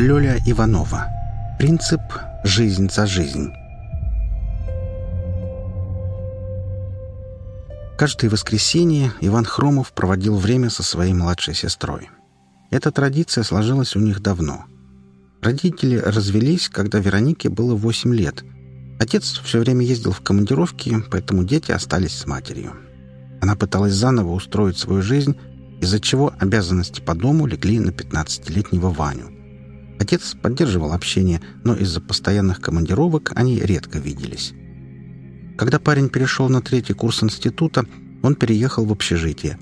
Лёля Иванова. Принцип «Жизнь за жизнь». Каждое воскресенье Иван Хромов проводил время со своей младшей сестрой. Эта традиция сложилась у них давно. Родители развелись, когда Веронике было 8 лет. Отец все время ездил в командировки, поэтому дети остались с матерью. Она пыталась заново устроить свою жизнь, из-за чего обязанности по дому легли на 15-летнего Ваню. Отец поддерживал общение, но из-за постоянных командировок они редко виделись. Когда парень перешел на третий курс института, он переехал в общежитие.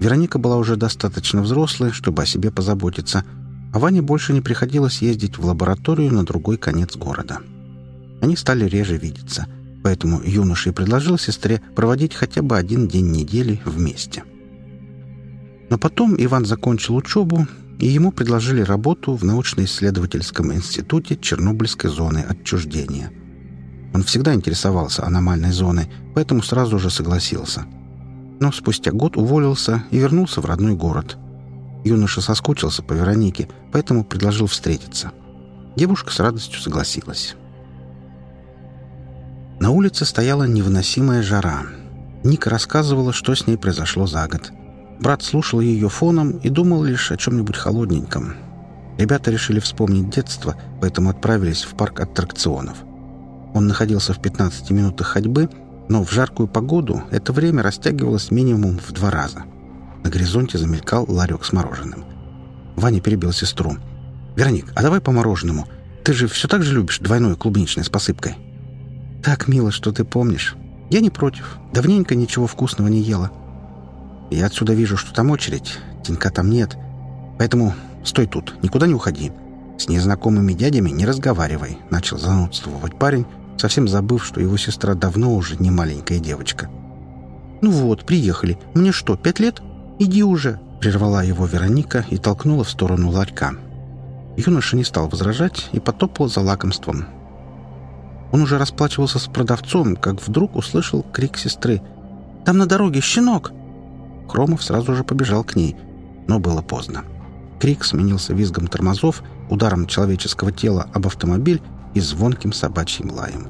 Вероника была уже достаточно взрослой, чтобы о себе позаботиться, а Ване больше не приходилось ездить в лабораторию на другой конец города. Они стали реже видеться, поэтому юноша и предложил сестре проводить хотя бы один день недели вместе. Но потом Иван закончил учебу, и ему предложили работу в научно-исследовательском институте Чернобыльской зоны отчуждения – он всегда интересовался аномальной зоной, поэтому сразу же согласился. Но спустя год уволился и вернулся в родной город. Юноша соскучился по Веронике, поэтому предложил встретиться. Девушка с радостью согласилась. На улице стояла невыносимая жара. Ника рассказывала, что с ней произошло за год. Брат слушал ее фоном и думал лишь о чем-нибудь холодненьком. Ребята решили вспомнить детство, поэтому отправились в парк аттракционов – он находился в 15 минутах ходьбы, но в жаркую погоду это время растягивалось минимум в два раза. На горизонте замелькал ларек с мороженым. Ваня перебил сестру. «Вероник, а давай по мороженому. Ты же все так же любишь двойное клубничное с посыпкой?» «Так мило, что ты помнишь. Я не против. Давненько ничего вкусного не ела. Я отсюда вижу, что там очередь. Тинька там нет. Поэтому стой тут, никуда не уходи. С незнакомыми дядями не разговаривай», — начал занудствовать парень, совсем забыв, что его сестра давно уже не маленькая девочка. «Ну вот, приехали. Мне что, пять лет? Иди уже!» — прервала его Вероника и толкнула в сторону ларька. Юноша не стал возражать и потопал за лакомством. Он уже расплачивался с продавцом, как вдруг услышал крик сестры. «Там на дороге щенок!» Хромов сразу же побежал к ней, но было поздно. Крик сменился визгом тормозов, ударом человеческого тела об автомобиль и звонким собачьим лаем.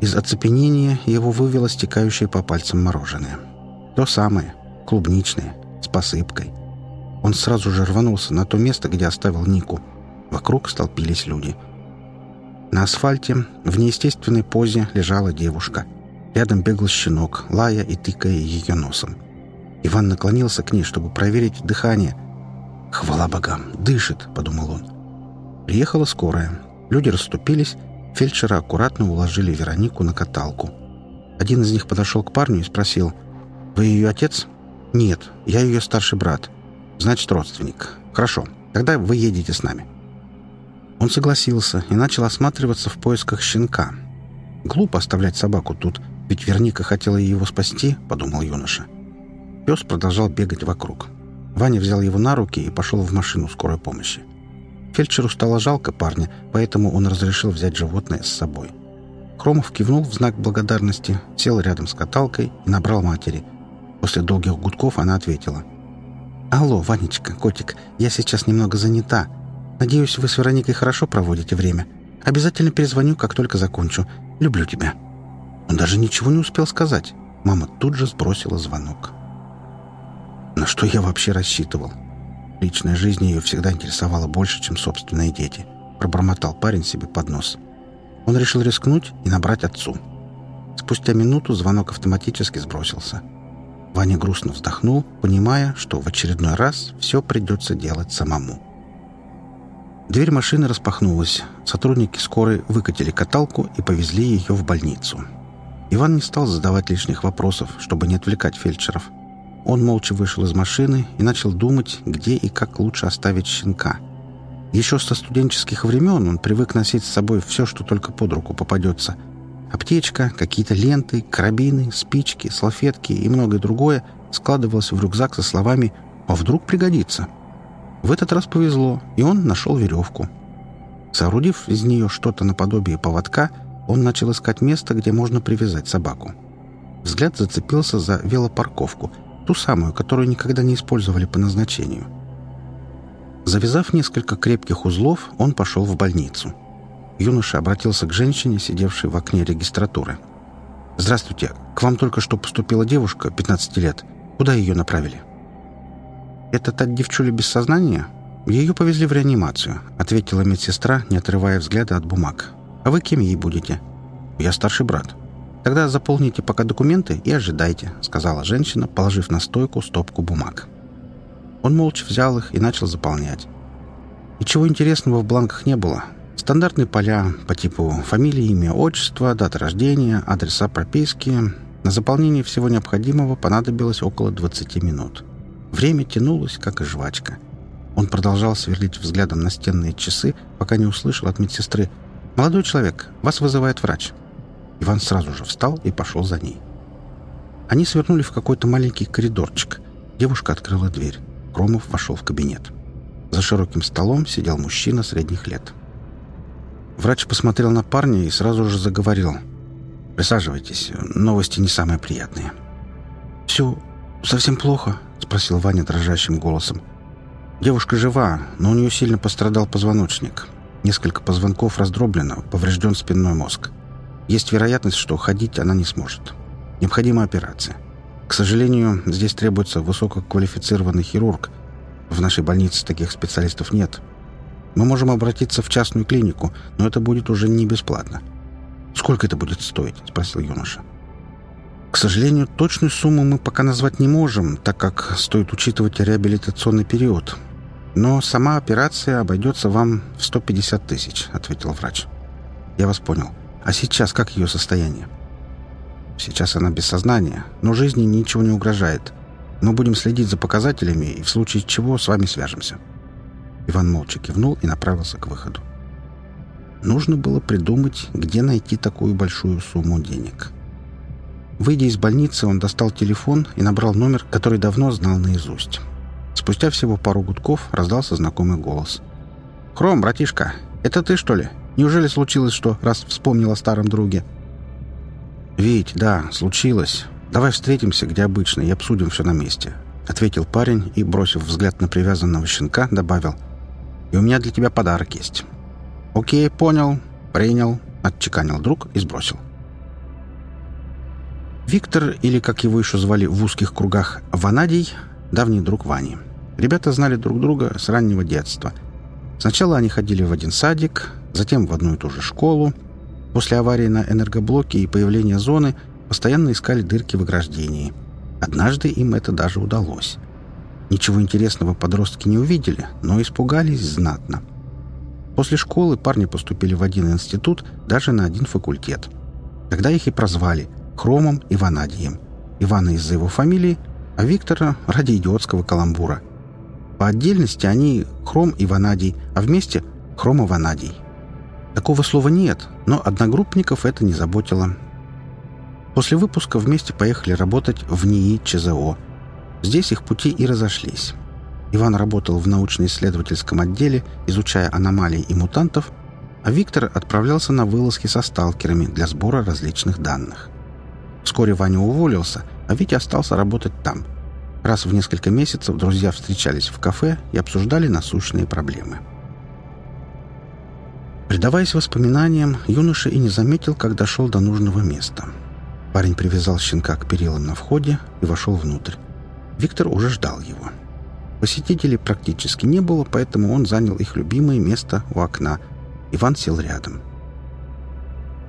Из оцепенения его вывело стекающее по пальцам мороженое. То самое, клубничное, с посыпкой. Он сразу же рванулся на то место, где оставил Нику. Вокруг столпились люди. На асфальте в неестественной позе лежала девушка. Рядом бегал щенок, лая и тыкая ее носом. Иван наклонился к ней, чтобы проверить дыхание. «Хвала богам! Дышит!» — подумал он. Приехала скорая. Люди расступились, фельдшера аккуратно уложили Веронику на каталку. Один из них подошел к парню и спросил, «Вы ее отец?» «Нет, я ее старший брат. Значит, родственник. Хорошо, тогда вы едете с нами». Он согласился и начал осматриваться в поисках щенка. «Глупо оставлять собаку тут, ведь Верника хотела его спасти», — подумал юноша. Пес продолжал бегать вокруг. Ваня взял его на руки и пошел в машину скорой помощи. Фельдшеру стало жалко парня, поэтому он разрешил взять животное с собой. Хромов кивнул в знак благодарности, сел рядом с каталкой и набрал матери. После долгих гудков она ответила. «Алло, Ванечка, котик, я сейчас немного занята. Надеюсь, вы с Вероникой хорошо проводите время. Обязательно перезвоню, как только закончу. Люблю тебя». Он даже ничего не успел сказать. Мама тут же сбросила звонок. На что я вообще рассчитывал? Личная жизнь ее всегда интересовала больше, чем собственные дети. Пробормотал парень себе под нос. Он решил рискнуть и набрать отцу. Спустя минуту звонок автоматически сбросился. Ваня грустно вздохнул, понимая, что в очередной раз все придется делать самому. Дверь машины распахнулась. Сотрудники скорой выкатили каталку и повезли ее в больницу. Иван не стал задавать лишних вопросов, чтобы не отвлекать фельдшеров. Он молча вышел из машины и начал думать, где и как лучше оставить щенка. Еще со студенческих времен он привык носить с собой все, что только под руку попадется. Аптечка, какие-то ленты, карабины, спички, салфетки и многое другое складывалось в рюкзак со словами «А вдруг пригодится?». В этот раз повезло, и он нашел веревку. Соорудив из нее что-то наподобие поводка, он начал искать место, где можно привязать собаку. Взгляд зацепился за велопарковку — Ту самую, которую никогда не использовали по назначению. Завязав несколько крепких узлов, он пошел в больницу. Юноша обратился к женщине, сидевшей в окне регистратуры. «Здравствуйте. К вам только что поступила девушка, 15 лет. Куда ее направили?» «Это та девчуля без сознания?» «Ее повезли в реанимацию», — ответила медсестра, не отрывая взгляда от бумаг. «А вы кем ей будете?» «Я старший брат». «Тогда заполните пока документы и ожидайте», — сказала женщина, положив на стойку стопку бумаг. Он молча взял их и начал заполнять. Ничего интересного в бланках не было. Стандартные поля по типу фамилия, имя, отчество, дата рождения, адреса прописки. На заполнение всего необходимого понадобилось около 20 минут. Время тянулось, как и жвачка. Он продолжал сверлить взглядом настенные часы, пока не услышал от медсестры «Молодой человек, вас вызывает врач». Иван сразу же встал и пошел за ней. Они свернули в какой-то маленький коридорчик. Девушка открыла дверь. Кромов вошел в кабинет. За широким столом сидел мужчина средних лет. Врач посмотрел на парня и сразу же заговорил. «Присаживайтесь. Новости не самые приятные». «Все совсем плохо?» — спросил Ваня дрожащим голосом. «Девушка жива, но у нее сильно пострадал позвоночник. Несколько позвонков раздроблено, поврежден спинной мозг. Есть вероятность, что ходить она не сможет. Необходима операция. К сожалению, здесь требуется высококвалифицированный хирург. В нашей больнице таких специалистов нет. Мы можем обратиться в частную клинику, но это будет уже не бесплатно. «Сколько это будет стоить?» — спросил юноша. «К сожалению, точную сумму мы пока назвать не можем, так как стоит учитывать реабилитационный период. Но сама операция обойдется вам в 150 тысяч», — ответил врач. «Я вас понял. А сейчас как ее состояние?» Сейчас она без сознания, но жизни ничего не угрожает. Мы будем следить за показателями и в случае чего с вами свяжемся». Иван молча кивнул и направился к выходу. Нужно было придумать, где найти такую большую сумму денег. Выйдя из больницы, он достал телефон и набрал номер, который давно знал наизусть. Спустя всего пару гудков раздался знакомый голос. «Хром, братишка, это ты, что ли? Неужели случилось что, раз вспомнил о старом друге?» «Вить, да, случилось. Давай встретимся, где обычно, и обсудим все на месте», — ответил парень и, бросив взгляд на привязанного щенка, добавил. «И у меня для тебя подарок есть». «Окей, понял, принял», — отчеканил друг и сбросил. Виктор, или, как его еще звали в узких кругах, Ванадий, давний друг Вани. Ребята знали друг друга с раннего детства. Сначала они ходили в один садик, затем в одну и ту же школу, После аварии на энергоблоке и появления зоны постоянно искали дырки в ограждении. Однажды им это даже удалось. Ничего интересного подростки не увидели, но испугались знатно. После школы парни поступили в один институт, даже на один факультет. Тогда их и прозвали Хромом и Ванадием. Ивана из-за его фамилии, а Виктора ради идиотского каламбура. По отдельности они Хром и Ванадий, а вместе Хром и Ванадий. Такого слова нет, но одногруппников это не заботило. После выпуска вместе поехали работать в НИИ ЧЗО. Здесь их пути и разошлись. Иван работал в научно-исследовательском отделе, изучая аномалии и мутантов, а Виктор отправлялся на вылазки со сталкерами для сбора различных данных. Вскоре Ваня уволился, а Витя остался работать там. Раз в несколько месяцев друзья встречались в кафе и обсуждали насущные проблемы. Предаваясь воспоминаниям, юноша и не заметил, как дошел до нужного места. Парень привязал щенка к перилам на входе и вошел внутрь. Виктор уже ждал его. Посетителей практически не было, поэтому он занял их любимое место у окна. Иван сел рядом.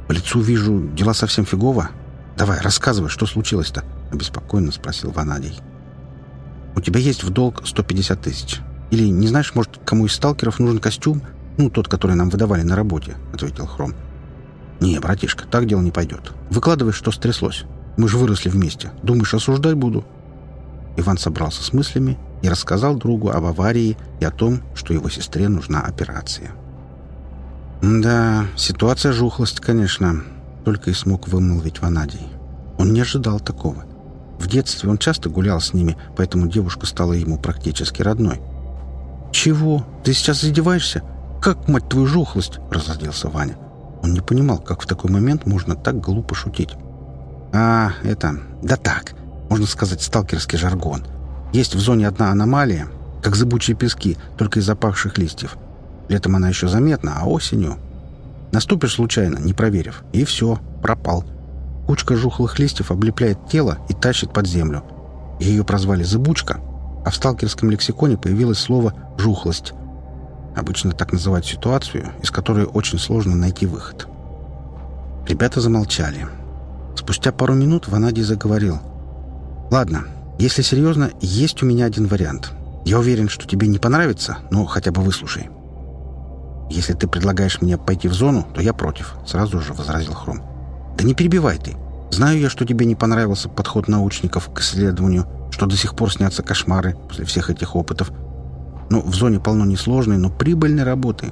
«По лицу вижу, дела совсем фигово. Давай, рассказывай, что случилось-то?» — обеспокоенно спросил Ванадий. «У тебя есть в долг 150 тысяч. Или не знаешь, может, кому из сталкеров нужен костюм?» «Ну, тот, который нам выдавали на работе», — ответил Хром. «Не, братишка, так дело не пойдет. Выкладывай, что стряслось. Мы же выросли вместе. Думаешь, осуждать буду?» Иван собрался с мыслями и рассказал другу об аварии и о том, что его сестре нужна операция. «Да, ситуация жухлость, конечно», — только и смог вымолвить Ванадий. Он не ожидал такого. В детстве он часто гулял с ними, поэтому девушка стала ему практически родной. «Чего? Ты сейчас задеваешься? «Как, мать твою, жухлость!» — разозлился Ваня. Он не понимал, как в такой момент можно так глупо шутить. «А, это... Да так, можно сказать, сталкерский жаргон. Есть в зоне одна аномалия. как зыбучие пески, только из запахших листьев. Летом она еще заметна, а осенью... Наступишь случайно, не проверив, и все, пропал. Кучка жухлых листьев облепляет тело и тащит под землю. Ее прозвали «зыбучка», а в сталкерском лексиконе появилось слово «жухлость». Обычно так называют ситуацию, из которой очень сложно найти выход. Ребята замолчали. Спустя пару минут Ванадий заговорил. «Ладно, если серьезно, есть у меня один вариант. Я уверен, что тебе не понравится, но хотя бы выслушай». «Если ты предлагаешь мне пойти в зону, то я против», — сразу же возразил Хром. «Да не перебивай ты. Знаю я, что тебе не понравился подход научников к исследованию, что до сих пор снятся кошмары после всех этих опытов. Ну, в зоне полно несложной, но прибыльной работы.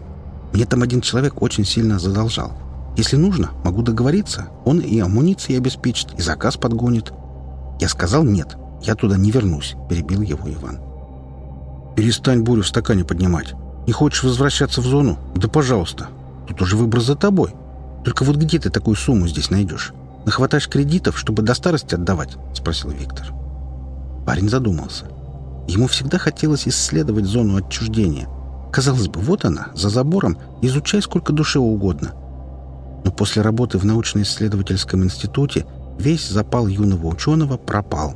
Мне там один человек очень сильно задолжал. Если нужно, могу договориться. Он и амуниции обеспечит, и заказ подгонит. Я сказал нет. Я туда не вернусь, перебил его Иван. Перестань бурю в стакане поднимать. Не хочешь возвращаться в зону? Да пожалуйста. Тут уже выбор за тобой. Только вот где ты такую сумму здесь найдешь? Нахватаешь кредитов, чтобы до старости отдавать? Спросил Виктор. Парень задумался. Ему всегда хотелось исследовать зону отчуждения. Казалось бы, вот она, за забором, изучай сколько душе угодно. Но после работы в научно-исследовательском институте весь запал юного ученого пропал.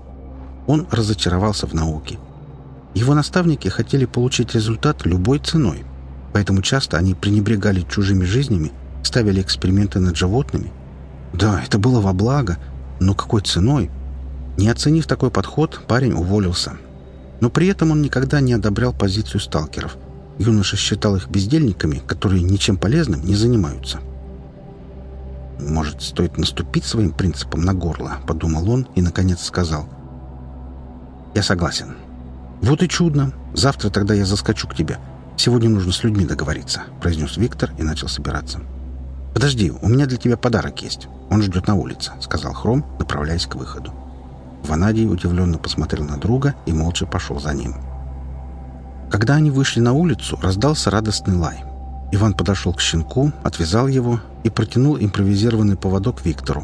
Он разочаровался в науке. Его наставники хотели получить результат любой ценой, поэтому часто они пренебрегали чужими жизнями, ставили эксперименты над животными. Да, это было во благо, но какой ценой? Не оценив такой подход, парень уволился – но при этом он никогда не одобрял позицию сталкеров. Юноша считал их бездельниками, которые ничем полезным не занимаются. «Может, стоит наступить своим принципом на горло?» — подумал он и, наконец, сказал. «Я согласен. Вот и чудно. Завтра тогда я заскочу к тебе. Сегодня нужно с людьми договориться», — произнес Виктор и начал собираться. «Подожди, у меня для тебя подарок есть. Он ждет на улице», — сказал Хром, направляясь к выходу. Ванадий удивленно посмотрел на друга и молча пошел за ним. Когда они вышли на улицу, раздался радостный лай. Иван подошел к щенку, отвязал его и протянул импровизированный поводок Виктору.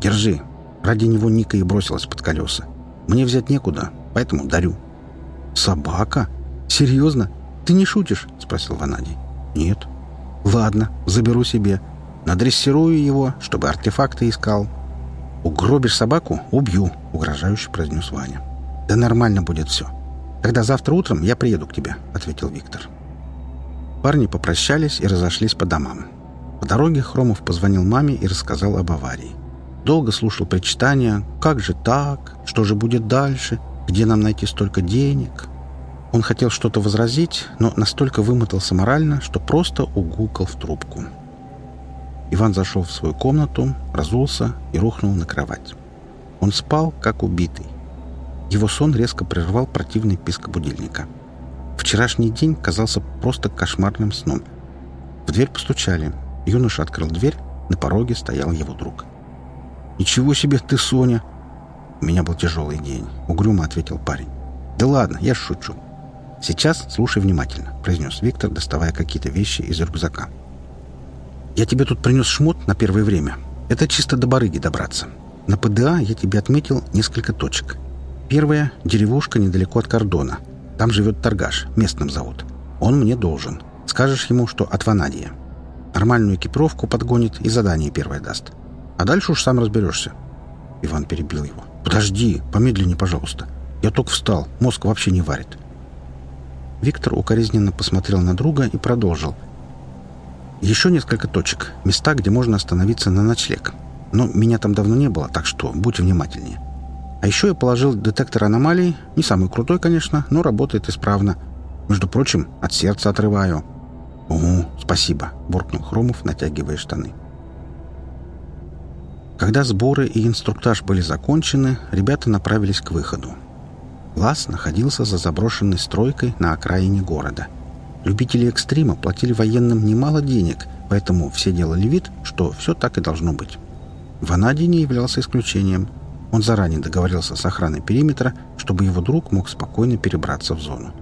«Держи!» Ради него Ника и бросилась под колеса. «Мне взять некуда, поэтому дарю». «Собака? Серьезно? Ты не шутишь?» — спросил Ванадий. «Нет». «Ладно, заберу себе. Надрессирую его, чтобы артефакты искал, «Угробишь собаку — убью», — угрожающе произнес Ваня. «Да нормально будет все. Тогда завтра утром я приеду к тебе», — ответил Виктор. Парни попрощались и разошлись по домам. По дороге Хромов позвонил маме и рассказал об аварии. Долго слушал причитания «Как же так? Что же будет дальше? Где нам найти столько денег?» Он хотел что-то возразить, но настолько вымотался морально, что просто угукал в трубку. Иван зашел в свою комнату, разулся и рухнул на кровать. Он спал, как убитый. Его сон резко прервал противный писк будильника. Вчерашний день казался просто кошмарным сном. В дверь постучали. Юноша открыл дверь, на пороге стоял его друг. «Ничего себе ты, Соня!» «У меня был тяжелый день», — угрюмо ответил парень. «Да ладно, я шучу. Сейчас слушай внимательно», — произнес Виктор, доставая какие-то вещи из рюкзака. Я тебе тут принес шмот на первое время. Это чисто до барыги добраться. На ПДА я тебе отметил несколько точек. Первая — деревушка недалеко от кордона. Там живет торгаш, местным зовут. Он мне должен. Скажешь ему, что от Ванадия. Нормальную экипировку подгонит и задание первое даст. А дальше уж сам разберешься. Иван перебил его. «Подожди, помедленнее, пожалуйста. Я только встал, мозг вообще не варит». Виктор укоризненно посмотрел на друга и продолжил — еще несколько точек, места, где можно остановиться на ночлег. Но меня там давно не было, так что будь внимательнее. А еще я положил детектор аномалий, не самый крутой, конечно, но работает исправно. Между прочим, от сердца отрываю. «Угу, спасибо», — буркнул Хромов, натягивая штаны. Когда сборы и инструктаж были закончены, ребята направились к выходу. Лас находился за заброшенной стройкой на окраине города — Любители экстрима платили военным немало денег, поэтому все делали вид, что все так и должно быть. Ванадий не являлся исключением. Он заранее договорился с охраной периметра, чтобы его друг мог спокойно перебраться в зону.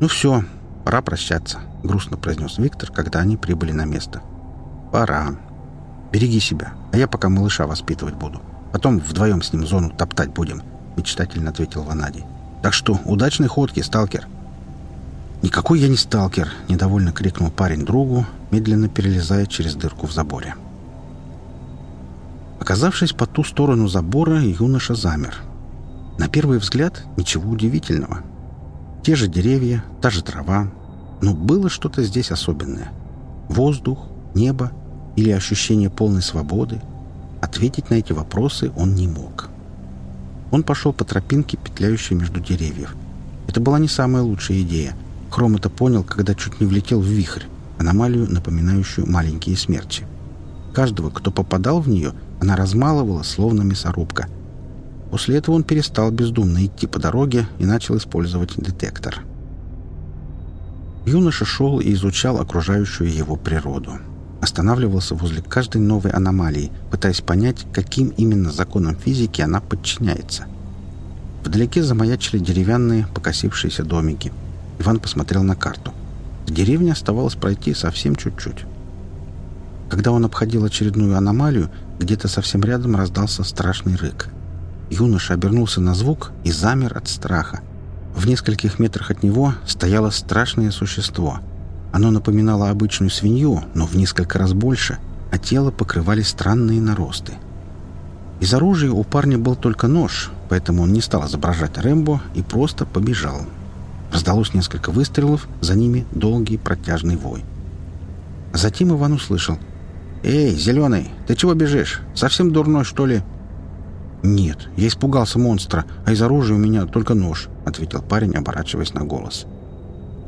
«Ну все, пора прощаться», — грустно произнес Виктор, когда они прибыли на место. «Пора. Береги себя, а я пока малыша воспитывать буду. Потом вдвоем с ним зону топтать будем», — мечтательно ответил Ванадий. Так что, удачной ходки, сталкер!» «Никакой я не сталкер!» — недовольно крикнул парень другу, медленно перелезая через дырку в заборе. Оказавшись по ту сторону забора, юноша замер. На первый взгляд ничего удивительного. Те же деревья, та же трава. Но было что-то здесь особенное. Воздух, небо или ощущение полной свободы. Ответить на эти вопросы он не мог. Он пошел по тропинке, петляющей между деревьев. Это была не самая лучшая идея. Хром это понял, когда чуть не влетел в вихрь, аномалию, напоминающую маленькие смерчи. Каждого, кто попадал в нее, она размалывала, словно мясорубка. После этого он перестал бездумно идти по дороге и начал использовать детектор. Юноша шел и изучал окружающую его природу. Останавливался возле каждой новой аномалии, пытаясь понять, каким именно законам физики она подчиняется. Вдалеке замаячили деревянные, покосившиеся домики. Иван посмотрел на карту. Деревне оставалось пройти совсем чуть-чуть. Когда он обходил очередную аномалию, где-то совсем рядом раздался страшный рык. Юноша обернулся на звук и замер от страха. В нескольких метрах от него стояло страшное существо. Оно напоминало обычную свинью, но в несколько раз больше, а тело покрывали странные наросты. Из оружия у парня был только нож, поэтому он не стал изображать Рэмбо и просто побежал. Раздалось несколько выстрелов, за ними долгий протяжный вой. Затем Иван услышал — «Эй, зеленый, ты чего бежишь? Совсем дурной, что ли?» «Нет, я испугался монстра, а из оружия у меня только нож», — ответил парень, оборачиваясь на голос.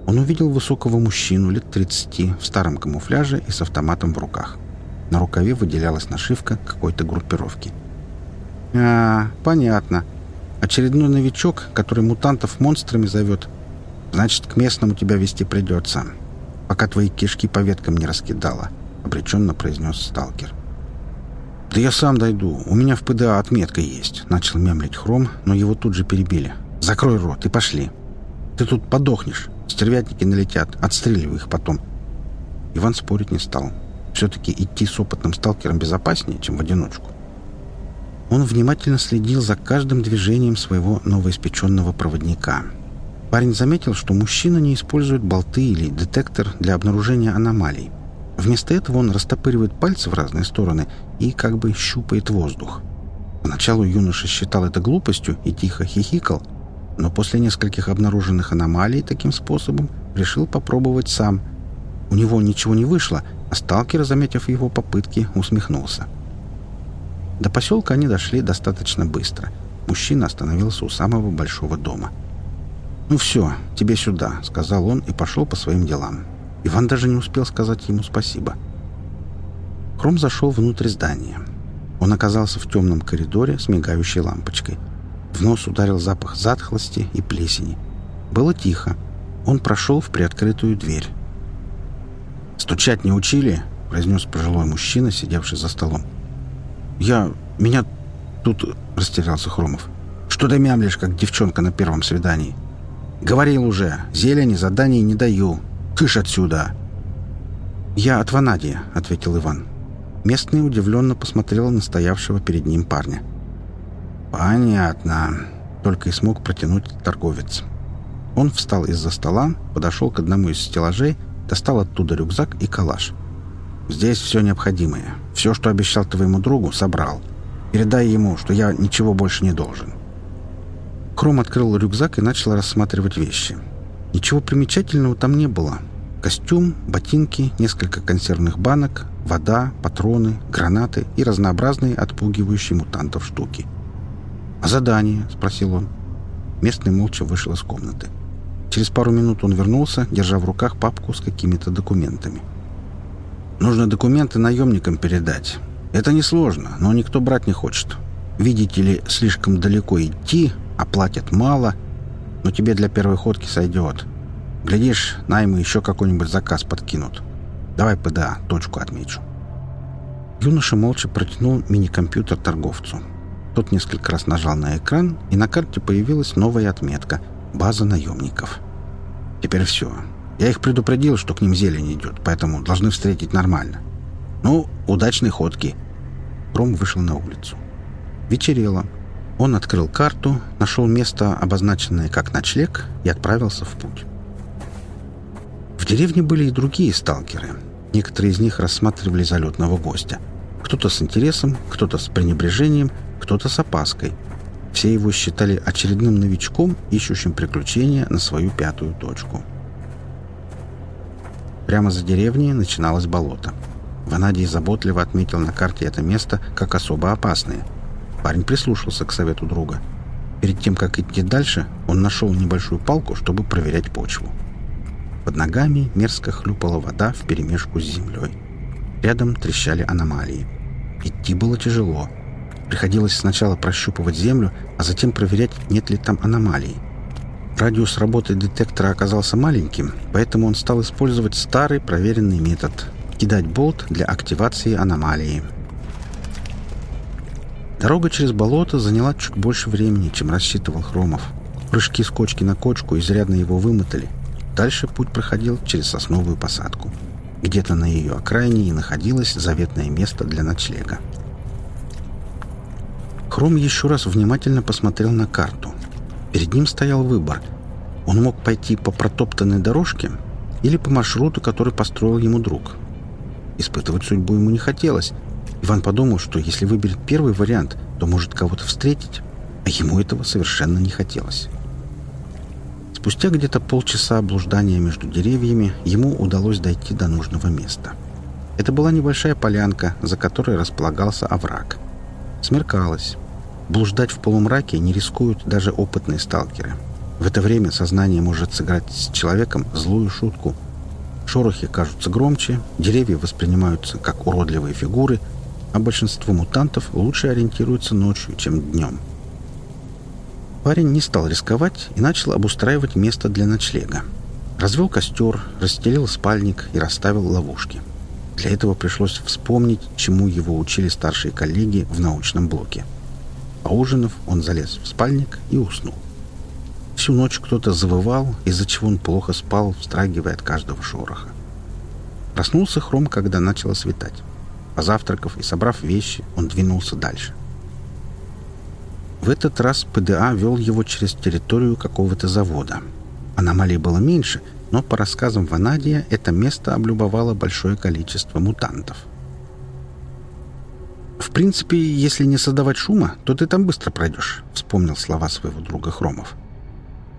Он увидел высокого мужчину лет 30 в старом камуфляже и с автоматом в руках. На рукаве выделялась нашивка какой-то группировки. «А, понятно. Очередной новичок, который мутантов монстрами зовет. Значит, к местному тебя вести придется, пока твои кишки по веткам не раскидала». — обреченно произнес сталкер. «Да я сам дойду. У меня в ПДА отметка есть», — начал мямлить Хром, но его тут же перебили. «Закрой рот и пошли. Ты тут подохнешь. Стервятники налетят. Отстреливай их потом». Иван спорить не стал. Все-таки идти с опытным сталкером безопаснее, чем в одиночку. Он внимательно следил за каждым движением своего новоиспеченного проводника. Парень заметил, что мужчина не использует болты или детектор для обнаружения аномалий. Вместо этого он растопыривает пальцы в разные стороны и как бы щупает воздух. Поначалу юноша считал это глупостью и тихо хихикал, но после нескольких обнаруженных аномалий таким способом решил попробовать сам. У него ничего не вышло, а сталкер, заметив его попытки, усмехнулся. До поселка они дошли достаточно быстро. Мужчина остановился у самого большого дома. «Ну все, тебе сюда», — сказал он и пошел по своим делам. Иван даже не успел сказать ему спасибо. Хром зашел внутрь здания. Он оказался в темном коридоре с мигающей лампочкой. В нос ударил запах затхлости и плесени. Было тихо. Он прошел в приоткрытую дверь. «Стучать не учили?» — произнес пожилой мужчина, сидевший за столом. «Я... меня тут...» — растерялся Хромов. «Что ты мямлишь, как девчонка на первом свидании?» «Говорил уже, зелени заданий не даю. «Кыш отсюда!» «Я от Ванадия», — ответил Иван. Местный удивленно посмотрел на стоявшего перед ним парня. «Понятно», — только и смог протянуть торговец. Он встал из-за стола, подошел к одному из стеллажей, достал оттуда рюкзак и калаш. «Здесь все необходимое. Все, что обещал твоему другу, собрал. Передай ему, что я ничего больше не должен». Кром открыл рюкзак и начал рассматривать вещи. Ничего примечательного там не было. Костюм, ботинки, несколько консервных банок, вода, патроны, гранаты и разнообразные отпугивающие мутантов штуки. «А задание?» — спросил он. Местный молча вышел из комнаты. Через пару минут он вернулся, держа в руках папку с какими-то документами. «Нужно документы наемникам передать. Это несложно, но никто брать не хочет. Видите ли, слишком далеко идти, оплатят мало, но тебе для первой ходки сойдет. Глядишь, наймы еще какой-нибудь заказ подкинут. Давай ПДА, точку отмечу». Юноша молча протянул мини-компьютер торговцу. Тот несколько раз нажал на экран, и на карте появилась новая отметка — база наемников. «Теперь все. Я их предупредил, что к ним зелень идет, поэтому должны встретить нормально. Ну, удачной ходки». Ром вышел на улицу. Вечерело. Он открыл карту, нашел место, обозначенное как ночлег, и отправился в путь. В деревне были и другие сталкеры. Некоторые из них рассматривали залетного гостя. Кто-то с интересом, кто-то с пренебрежением, кто-то с опаской. Все его считали очередным новичком, ищущим приключения на свою пятую точку. Прямо за деревней начиналось болото. Ванадий заботливо отметил на карте это место как особо опасное. Парень прислушался к совету друга. Перед тем, как идти дальше, он нашел небольшую палку, чтобы проверять почву. Под ногами мерзко хлюпала вода вперемешку с землей. Рядом трещали аномалии. Идти было тяжело. Приходилось сначала прощупывать землю, а затем проверять, нет ли там аномалий. Радиус работы детектора оказался маленьким, поэтому он стал использовать старый проверенный метод – кидать болт для активации аномалии. Дорога через болото заняла чуть больше времени, чем рассчитывал Хромов. Прыжки с кочки на кочку изрядно его вымотали – Дальше путь проходил через сосновую посадку. Где-то на ее окраине и находилось заветное место для ночлега. Хром еще раз внимательно посмотрел на карту. Перед ним стоял выбор. Он мог пойти по протоптанной дорожке или по маршруту, который построил ему друг. Испытывать судьбу ему не хотелось. Иван подумал, что если выберет первый вариант, то может кого-то встретить, а ему этого совершенно не хотелось. Спустя где-то полчаса блуждания между деревьями ему удалось дойти до нужного места. Это была небольшая полянка, за которой располагался овраг. Смеркалось. Блуждать в полумраке не рискуют даже опытные сталкеры. В это время сознание может сыграть с человеком злую шутку. Шорохи кажутся громче, деревья воспринимаются как уродливые фигуры, а большинство мутантов лучше ориентируются ночью, чем днем. Парень не стал рисковать и начал обустраивать место для ночлега. Развел костер, расстелил спальник и расставил ловушки. Для этого пришлось вспомнить, чему его учили старшие коллеги в научном блоке. Поужинав, он залез в спальник и уснул. Всю ночь кто-то завывал, из-за чего он плохо спал, встрагивая от каждого шороха. Проснулся Хром, когда начало светать. Позавтракав и собрав вещи, он двинулся дальше. В этот раз ПДА вел его через территорию какого-то завода. Аномалий было меньше, но по рассказам Ванадия это место облюбовало большое количество мутантов. «В принципе, если не создавать шума, то ты там быстро пройдешь», — вспомнил слова своего друга Хромов.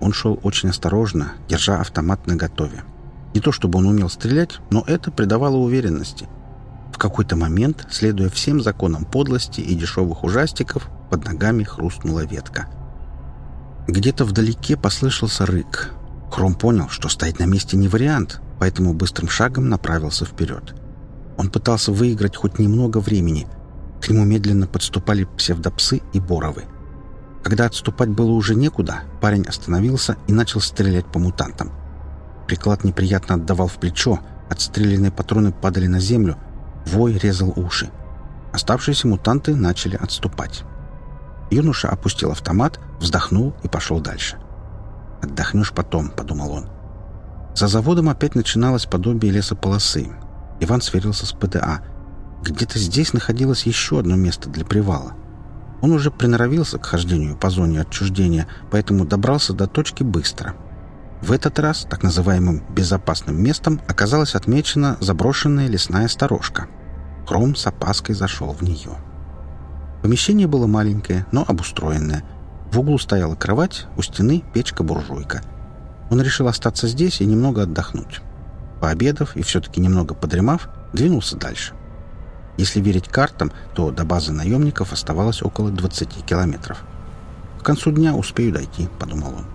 Он шел очень осторожно, держа автомат наготове. Не то чтобы он умел стрелять, но это придавало уверенности. Какой-то момент, следуя всем законам подлости и дешевых ужастиков, под ногами хрустнула ветка. Где-то вдалеке послышался рык. Хром понял, что стоять на месте не вариант, поэтому быстрым шагом направился вперед. Он пытался выиграть хоть немного времени. К нему медленно подступали псевдопсы и боровы. Когда отступать было уже некуда, парень остановился и начал стрелять по мутантам. Приклад неприятно отдавал в плечо, отстрелянные патроны падали на землю, вой резал уши. Оставшиеся мутанты начали отступать. Юноша опустил автомат, вздохнул и пошел дальше. «Отдохнешь потом», — подумал он. За заводом опять начиналось подобие лесополосы. Иван сверился с ПДА. Где-то здесь находилось еще одно место для привала. Он уже приноровился к хождению по зоне отчуждения, поэтому добрался до точки быстро. В этот раз так называемым «безопасным местом» оказалась отмечена заброшенная лесная сторожка. Хром с опаской зашел в нее. Помещение было маленькое, но обустроенное. В углу стояла кровать, у стены печка-буржуйка. Он решил остаться здесь и немного отдохнуть. Пообедав и все-таки немного подремав, двинулся дальше. Если верить картам, то до базы наемников оставалось около 20 километров. «К концу дня успею дойти», — подумал он.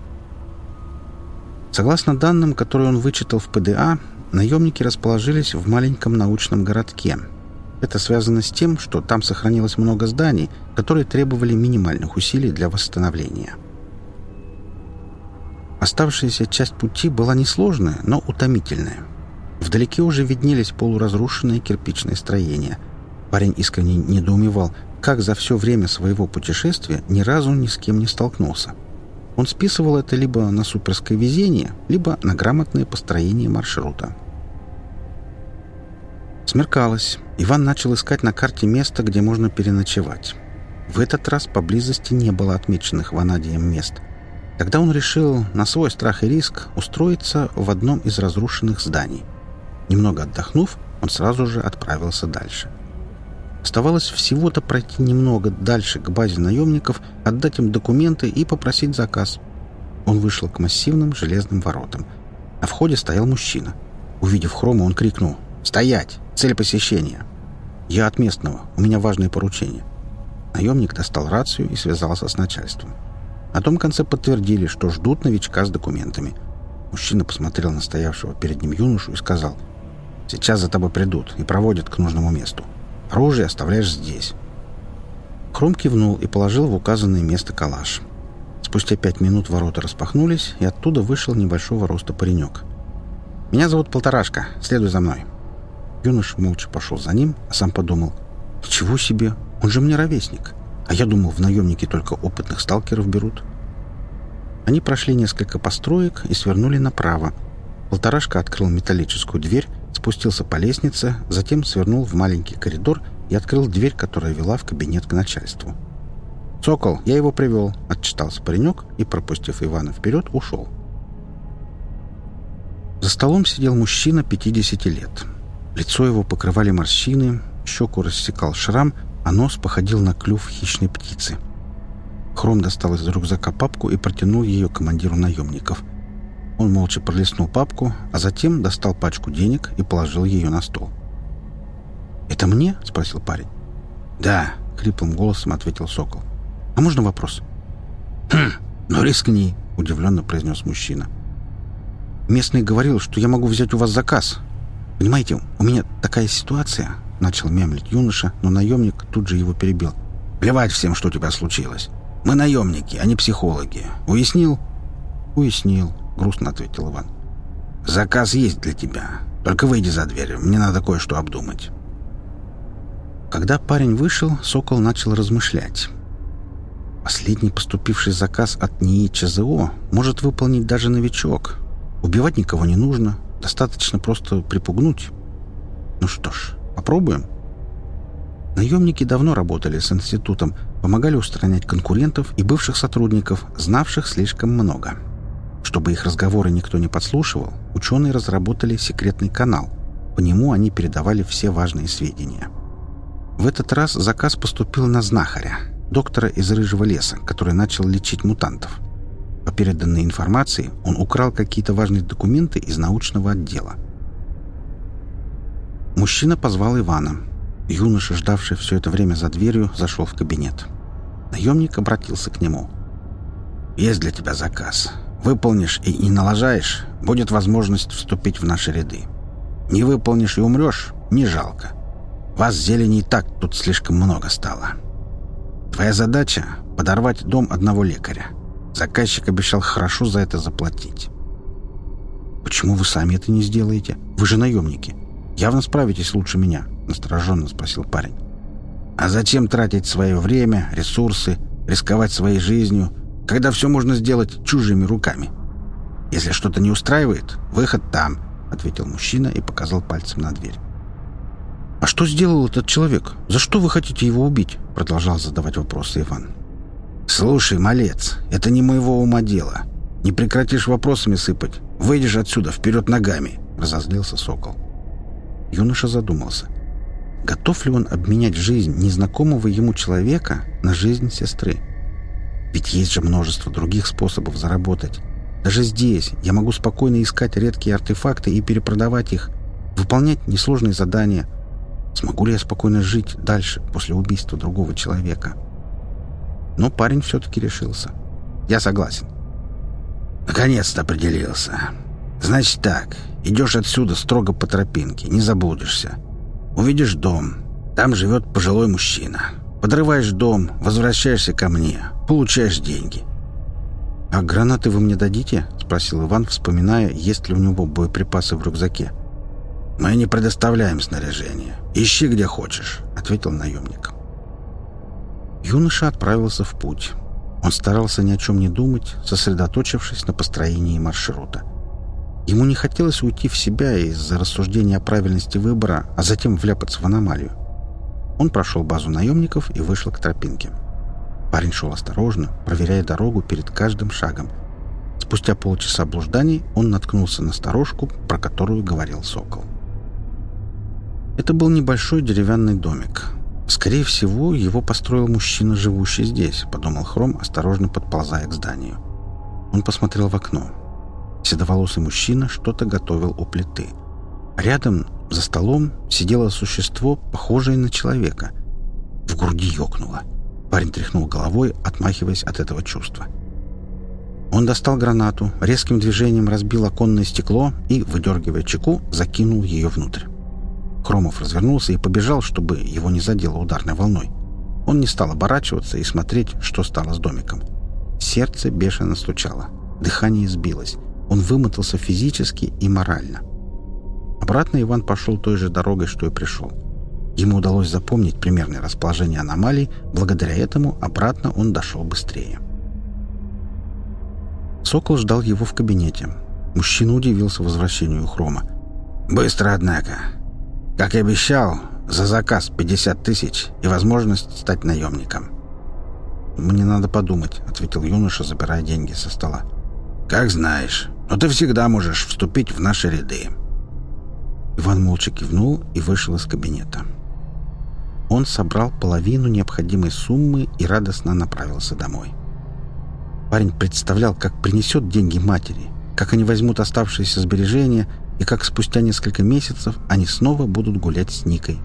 Согласно данным, которые он вычитал в ПДА, наемники расположились в маленьком научном городке — это связано с тем, что там сохранилось много зданий, которые требовали минимальных усилий для восстановления. Оставшаяся часть пути была несложная, но утомительная. Вдалеке уже виднелись полуразрушенные кирпичные строения. Парень искренне недоумевал, как за все время своего путешествия ни разу ни с кем не столкнулся. Он списывал это либо на суперское везение, либо на грамотное построение маршрута. Смеркалось. Иван начал искать на карте место, где можно переночевать. В этот раз поблизости не было отмеченных ванадием мест. Тогда он решил на свой страх и риск устроиться в одном из разрушенных зданий. Немного отдохнув, он сразу же отправился дальше. Оставалось всего-то пройти немного дальше к базе наемников, отдать им документы и попросить заказ. Он вышел к массивным железным воротам. На входе стоял мужчина. Увидев Хрома, он крикнул «Стоять! Цель посещения!» «Я от местного. У меня важное поручение». Наемник достал рацию и связался с начальством. На том конце подтвердили, что ждут новичка с документами. Мужчина посмотрел на стоявшего перед ним юношу и сказал «Сейчас за тобой придут и проводят к нужному месту. Оружие оставляешь здесь». Хром кивнул и положил в указанное место калаш. Спустя пять минут ворота распахнулись, и оттуда вышел небольшого роста паренек. «Меня зовут Полторашка. Следуй за мной». Юноша молча пошел за ним, а сам подумал. «Чего себе? Он же мне ровесник. А я думал, в наемники только опытных сталкеров берут». Они прошли несколько построек и свернули направо. Полторашка открыл металлическую дверь, спустился по лестнице, затем свернул в маленький коридор и открыл дверь, которая вела в кабинет к начальству. «Сокол, я его привел», — отчитался паренек и, пропустив Ивана вперед, ушел. За столом сидел мужчина 50 лет. Лицо его покрывали морщины, щеку рассекал шрам, а нос походил на клюв хищной птицы. Хром достал из рюкзака папку и протянул ее командиру наемников. Он молча пролистнул папку, а затем достал пачку денег и положил ее на стол. «Это мне?» — спросил парень. «Да», — хриплым голосом ответил Сокол. «А можно вопрос?» «Хм, ну рискни», — удивленно произнес мужчина. «Местный говорил, что я могу взять у вас заказ. Понимаете, у меня такая ситуация...» Начал мямлить юноша, но наемник тут же его перебил. «Плевать всем, что у тебя случилось. Мы наемники, а не психологи. Уяснил?» «Уяснил», — грустно ответил Иван. «Заказ есть для тебя. Только выйди за дверь. Мне надо кое-что обдумать». Когда парень вышел, Сокол начал размышлять. Последний поступивший заказ от НИИ ЧЗО может выполнить даже новичок. Убивать никого не нужно, достаточно просто припугнуть. Ну что ж, попробуем. Наемники давно работали с институтом, помогали устранять конкурентов и бывших сотрудников, знавших слишком много. Чтобы их разговоры никто не подслушивал, ученые разработали секретный канал. По нему они передавали все важные сведения. В этот раз заказ поступил на знахаря, доктора из Рыжего леса, который начал лечить мутантов. По переданной информации он украл какие-то важные документы из научного отдела. Мужчина позвал Ивана. Юноша, ждавший все это время за дверью, зашел в кабинет. Наемник обратился к нему. «Есть для тебя заказ. Выполнишь и не налажаешь, будет возможность вступить в наши ряды. Не выполнишь и умрешь — не жалко. Вас, зелени, и так тут слишком много стало. Твоя задача — подорвать дом одного лекаря. Заказчик обещал хорошо за это заплатить. «Почему вы сами это не сделаете? Вы же наемники. Явно справитесь лучше меня», — настороженно спросил парень. «А зачем тратить свое время, ресурсы, рисковать своей жизнью, когда все можно сделать чужими руками? Если что-то не устраивает, выход там», — ответил мужчина и показал пальцем на дверь. «А что сделал этот человек? За что вы хотите его убить?» — продолжал задавать вопросы Иван. «Слушай, малец, это не моего ума дело. Не прекратишь вопросами сыпать. Выйдешь отсюда вперед ногами», — разозлился сокол. Юноша задумался. Готов ли он обменять жизнь незнакомого ему человека на жизнь сестры? Ведь есть же множество других способов заработать. Даже здесь я могу спокойно искать редкие артефакты и перепродавать их, выполнять несложные задания — Смогу ли я спокойно жить дальше после убийства другого человека? Но парень все-таки решился. Я согласен. Наконец-то определился. Значит так, идешь отсюда строго по тропинке, не заблудишься. Увидишь дом. Там живет пожилой мужчина. Подрываешь дом, возвращаешься ко мне, получаешь деньги. «А гранаты вы мне дадите?» — спросил Иван, вспоминая, есть ли у него боеприпасы в рюкзаке. «Мы не предоставляем снаряжение. Ищи где хочешь», — ответил наемник. Юноша отправился в путь. Он старался ни о чем не думать, сосредоточившись на построении маршрута. Ему не хотелось уйти в себя из-за рассуждения о правильности выбора, а затем вляпаться в аномалию. Он прошел базу наемников и вышел к тропинке. Парень шел осторожно, проверяя дорогу перед каждым шагом. Спустя полчаса блужданий он наткнулся на сторожку, про которую говорил сокол. Это был небольшой деревянный домик. Скорее всего, его построил мужчина, живущий здесь, подумал Хром, осторожно подползая к зданию. Он посмотрел в окно. Седоволосый мужчина что-то готовил у плиты. Рядом, за столом, сидело существо, похожее на человека. В груди ёкнуло. Парень тряхнул головой, отмахиваясь от этого чувства. Он достал гранату, резким движением разбил оконное стекло и, выдергивая чеку, закинул ее внутрь. Хромов развернулся и побежал, чтобы его не задело ударной волной. Он не стал оборачиваться и смотреть, что стало с домиком. Сердце бешено стучало. Дыхание сбилось. Он вымотался физически и морально. Обратно Иван пошел той же дорогой, что и пришел. Ему удалось запомнить примерное расположение аномалий, благодаря этому обратно он дошел быстрее. Сокол ждал его в кабинете. Мужчина удивился возвращению Хрома. «Быстро, однако. Как и обещал, за заказ 50 тысяч и возможность стать наемником». «Мне надо подумать», — ответил юноша, забирая деньги со стола. «Как знаешь. Но ты всегда можешь вступить в наши ряды». Иван молча кивнул и вышел из кабинета. Он собрал половину необходимой суммы и радостно направился домой. Парень представлял, как принесет деньги матери, как они возьмут оставшиеся сбережения и как спустя несколько месяцев они снова будут гулять с Никой.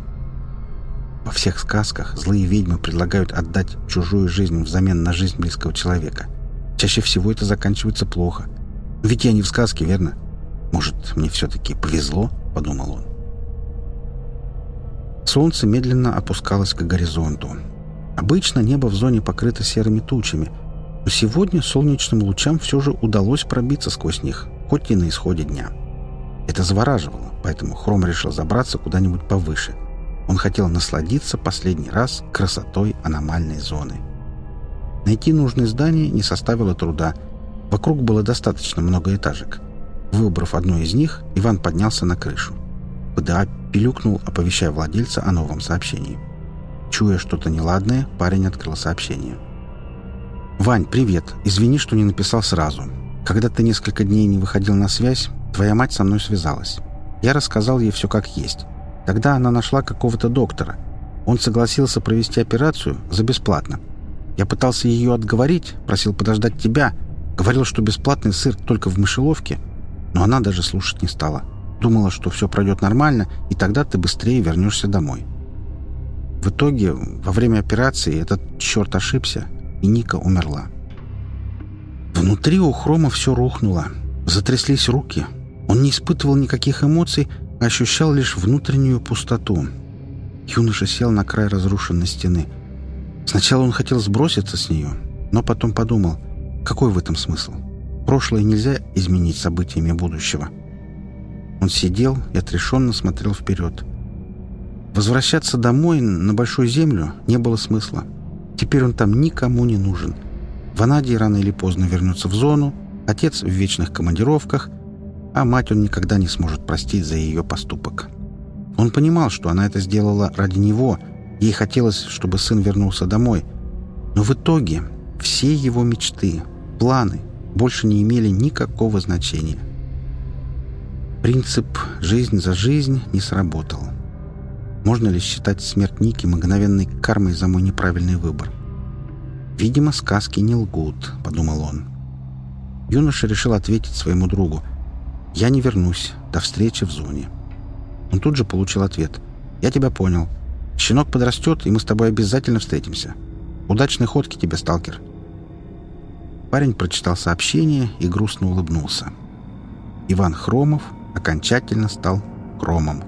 Во всех сказках злые ведьмы предлагают отдать чужую жизнь взамен на жизнь близкого человека. Чаще всего это заканчивается плохо. Ведь я не в сказке, верно? Может, мне все-таки повезло, подумал он. Солнце медленно опускалось к горизонту. Обычно небо в зоне покрыто серыми тучами, но сегодня солнечным лучам все же удалось пробиться сквозь них, хоть и на исходе дня. Это завораживало, поэтому Хром решил забраться куда-нибудь повыше. Он хотел насладиться последний раз красотой аномальной зоны. Найти нужное здание не составило труда. Вокруг было достаточно много этажек. Выбрав одну из них, Иван поднялся на крышу. ПДА пилюкнул, оповещая владельца о новом сообщении. Чуя что-то неладное, парень открыл сообщение. «Вань, привет. Извини, что не написал сразу. Когда ты несколько дней не выходил на связь, твоя мать со мной связалась. Я рассказал ей все как есть. Тогда она нашла какого-то доктора. Он согласился провести операцию за бесплатно. Я пытался ее отговорить, просил подождать тебя, говорил, что бесплатный сыр только в мышеловке, но она даже слушать не стала. Думала, что все пройдет нормально, и тогда ты быстрее вернешься домой. В итоге, во время операции этот черт ошибся, и Ника умерла. Внутри у Хрома все рухнуло. Затряслись руки. Он не испытывал никаких эмоций, а ощущал лишь внутреннюю пустоту. Юноша сел на край разрушенной стены. Сначала он хотел сброситься с нее, но потом подумал, какой в этом смысл? Прошлое нельзя изменить событиями будущего. Он сидел и отрешенно смотрел вперед. Возвращаться домой, на Большую Землю, не было смысла. Теперь он там никому не нужен. Ванадий рано или поздно вернется в зону, отец в вечных командировках, а мать он никогда не сможет простить за ее поступок. Он понимал, что она это сделала ради него, ей хотелось, чтобы сын вернулся домой. Но в итоге все его мечты, планы больше не имели никакого значения. Принцип «жизнь за жизнь» не сработал. Можно ли считать смерть Ники мгновенной кармой за мой неправильный выбор? «Видимо, сказки не лгут», — подумал он. Юноша решил ответить своему другу. «Я не вернусь. До встречи в зоне». Он тут же получил ответ. «Я тебя понял. Щенок подрастет, и мы с тобой обязательно встретимся. Удачной ходки тебе, сталкер». Парень прочитал сообщение и грустно улыбнулся. Иван Хромов окончательно стал Хромом.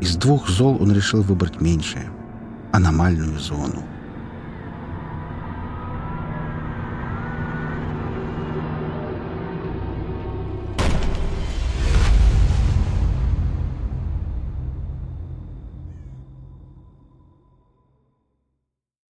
Из двух зол он решил выбрать меньшее — аномальную зону.